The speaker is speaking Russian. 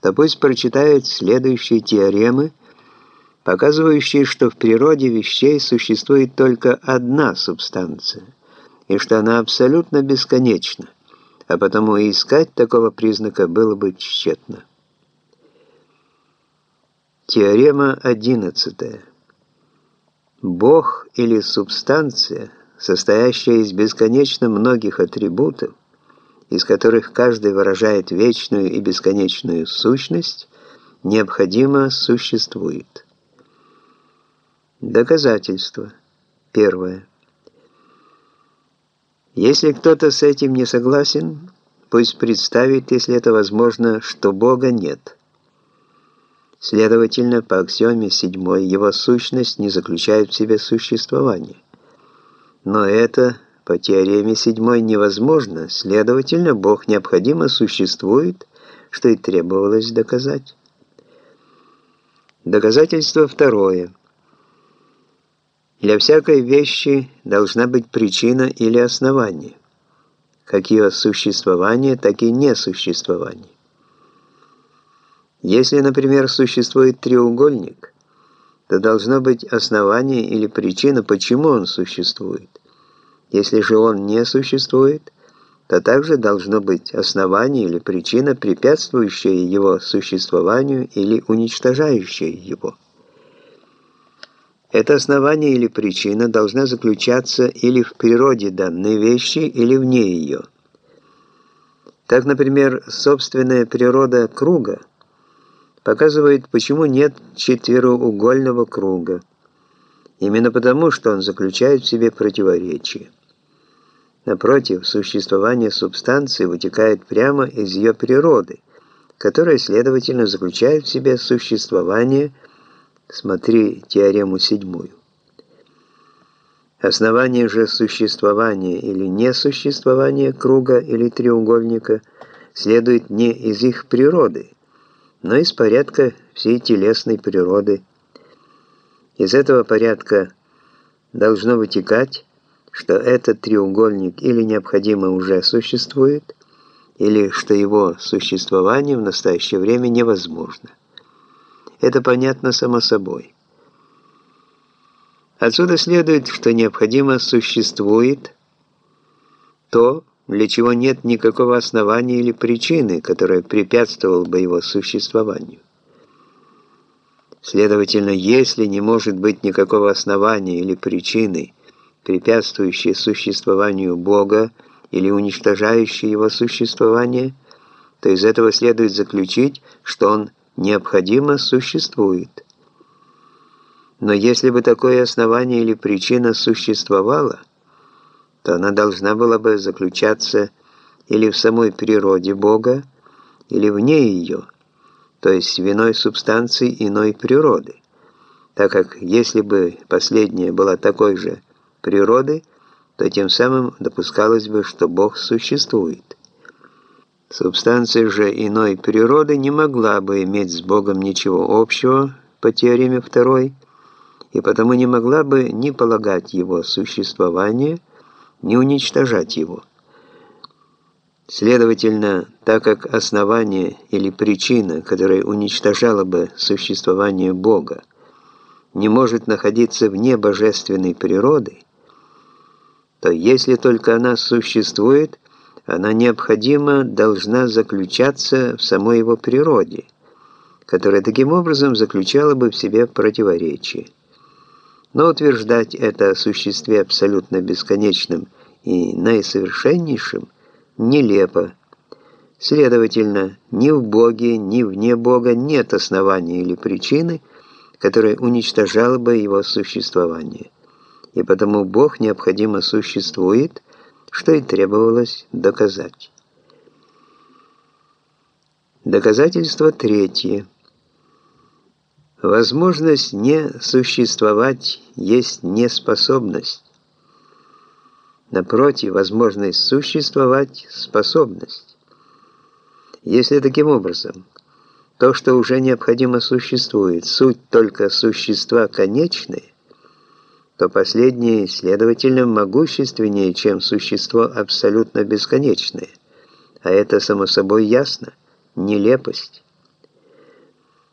то пусть прочитают следующие теоремы, показывающие, что в природе вещей существует только одна субстанция, и что она абсолютно бесконечна, а потому искать такого признака было бы тщетно. Теорема 11. Бог или субстанция, состоящая из бесконечно многих атрибутов, из которых каждый выражает вечную и бесконечную сущность, необходимо существует. Доказательство. Первое. Если кто-то с этим не согласен, пусть представит, если это возможно, что Бога нет. Следовательно, по аксиоме седьмой его сущность не заключает в себе существование. Но это по теореме седьмой невозможно, следовательно, Бог необходимо существует, что и требовалось доказать. Доказательство второе. Для всякой вещи должна быть причина или основание, как ее существование, так и несуществование. Если, например, существует треугольник, то должно быть основание или причина, почему он существует. Если же он не существует, то также должно быть основание или причина, препятствующая его существованию или уничтожающая его. Это основание или причина должна заключаться или в природе данной вещи, или вне ее. Так, например, собственная природа круга показывает, почему нет четвероугольного круга. Именно потому, что он заключает в себе противоречие. Напротив, существование субстанции вытекает прямо из ее природы, которая, следовательно, заключает в себе существование Смотри теорему седьмую. Основание же существования или несуществования круга или треугольника следует не из их природы, но из порядка всей телесной природы. Из этого порядка должно вытекать, что этот треугольник или необходимо уже существует, или что его существование в настоящее время невозможно. Это понятно само собой. Отсюда следует, что необходимо существует то, для чего нет никакого основания или причины, которая препятствовала бы его существованию. Следовательно, если не может быть никакого основания или причины, препятствующей существованию Бога или уничтожающей его существование, то из этого следует заключить, что он необходимо существует. Но если бы такое основание или причина существовала, то она должна была бы заключаться или в самой природе Бога, или вне ее, то есть в иной субстанции иной природы, так как если бы последняя была такой же природы, то тем самым допускалось бы, что Бог существует. Субстанция же иной природы не могла бы иметь с Богом ничего общего по теореме второй, и потому не могла бы ни полагать его существование, ни уничтожать его. Следовательно, так как основание или причина, которая уничтожала бы существование Бога, не может находиться вне божественной природы, то если только она существует, она необходимо должна заключаться в самой его природе, которая таким образом заключала бы в себе противоречие. Но утверждать это о существе абсолютно бесконечном и наисовершеннейшем нелепо. Следовательно, ни в Боге, ни вне Бога нет основания или причины, которая уничтожала бы его существование. И потому Бог необходимо существует – что и требовалось доказать. Доказательство третье. Возможность не существовать есть неспособность. Напротив, возможность существовать – способность. Если таким образом то, что уже необходимо существует, суть только существа конечные, то последнее, следовательно, могущественнее, чем существо абсолютно бесконечное. А это, само собой, ясно. Нелепость.